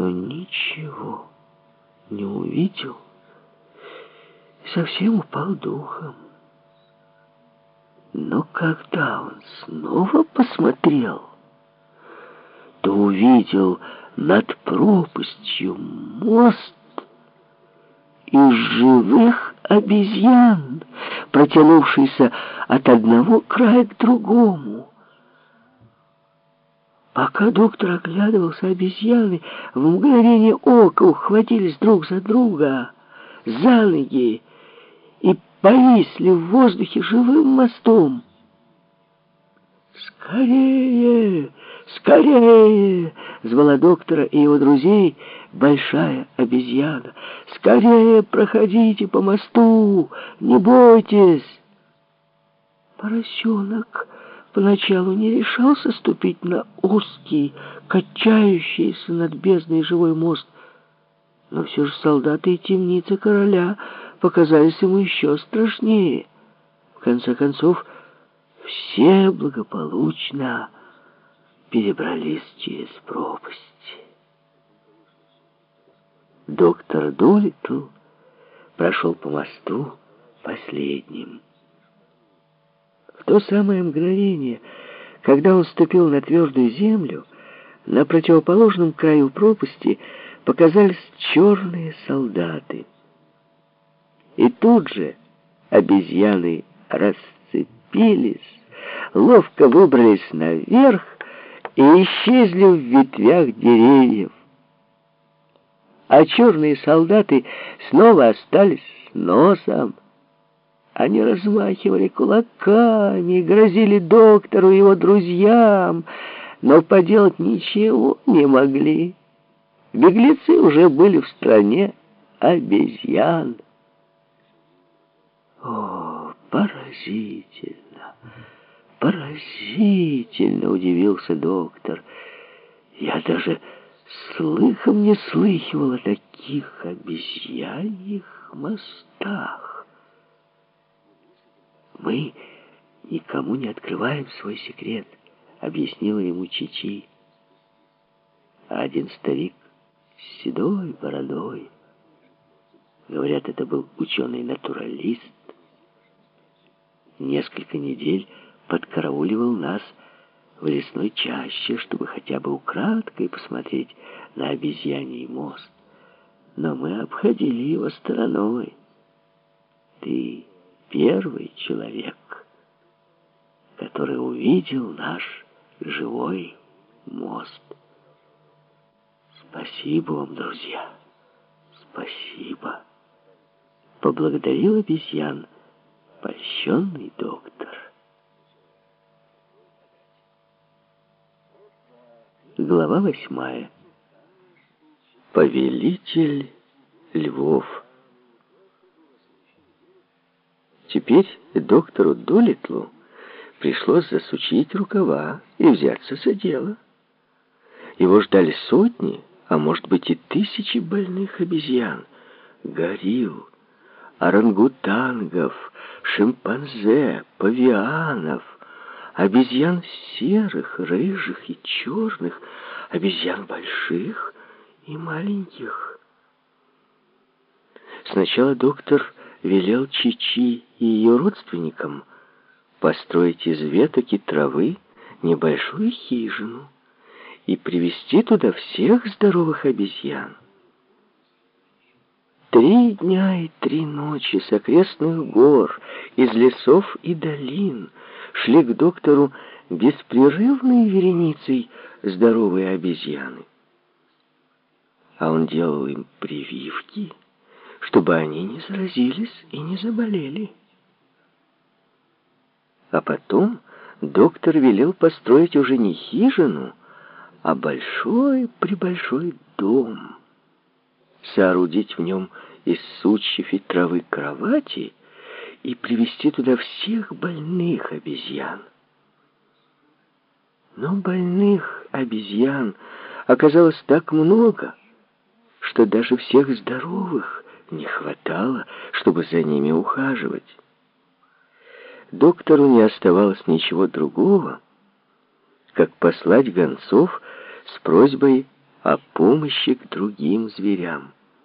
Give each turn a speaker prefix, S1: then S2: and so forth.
S1: но ничего не увидел и совсем упал духом. Но когда он снова посмотрел, то увидел над пропастью мост из живых обезьян, протянувшийся от одного края к другому. Пока доктор оглядывался, обезьяны в мгновение ока ухватились друг за друга, за ноги и повисли в воздухе живым мостом. «Скорее! Скорее!» — звала доктора и его друзей большая обезьяна. «Скорее проходите по мосту! Не бойтесь!» Поросенок поначалу не решался ступить на узкий, качающийся над бездной живой мост, но все же солдаты и темницы короля показались ему еще страшнее. В конце концов, все благополучно перебрались через пропасть. Доктор Долитл прошел по мосту последним. То самое мгновение, когда он ступил на твердую землю, на противоположном краю пропасти показались черные солдаты. И тут же обезьяны расцепились, ловко выбрались наверх и исчезли в ветвях деревьев. А черные солдаты снова остались с носом. Они размахивали кулаками, грозили доктору и его друзьям, но поделать ничего не могли. Беглецы уже были в стране обезьян. О, поразительно, поразительно, удивился доктор. Я даже слыхом не слыхивал о таких обезьяньих мостах. Мы никому не открываем свой секрет, объяснила ему Чичи. А один старик с седой бородой, говорят, это был ученый-натуралист, несколько недель подкарауливал нас в лесной чаще, чтобы хотя бы украдкой посмотреть на обезьяний мост. Но мы обходили его стороной. Ты первый человек, который увидел наш живой мост. Спасибо вам, друзья. Спасибо. Поблагодарил обезьян польщенный доктор. Глава восьмая. Повелитель львов. Теперь доктору Долитлу пришлось засучить рукава и взяться за дело. Его ждали сотни, а может быть и тысячи больных обезьян, горилл, орангутангов, шимпанзе, павианов, обезьян серых, рыжих и черных, обезьян больших и маленьких. Сначала доктор велел Чичи и ее родственникам построить из веток и травы небольшую хижину и привести туда всех здоровых обезьян. Три дня и три ночи с окрестных гор, из лесов и долин шли к доктору беспрерывной вереницей здоровые обезьяны. А он делал им прививки, чтобы они не заразились и не заболели. А потом доктор велел построить уже не хижину, а большой-пребольшой дом. Соорудить в нем из сучьев и травы кровати и привести туда всех больных обезьян. Но больных обезьян оказалось так много, что даже всех здоровых не хватало, чтобы за ними ухаживать. Доктору не оставалось ничего другого, как послать гонцов с просьбой
S2: о помощи к другим зверям.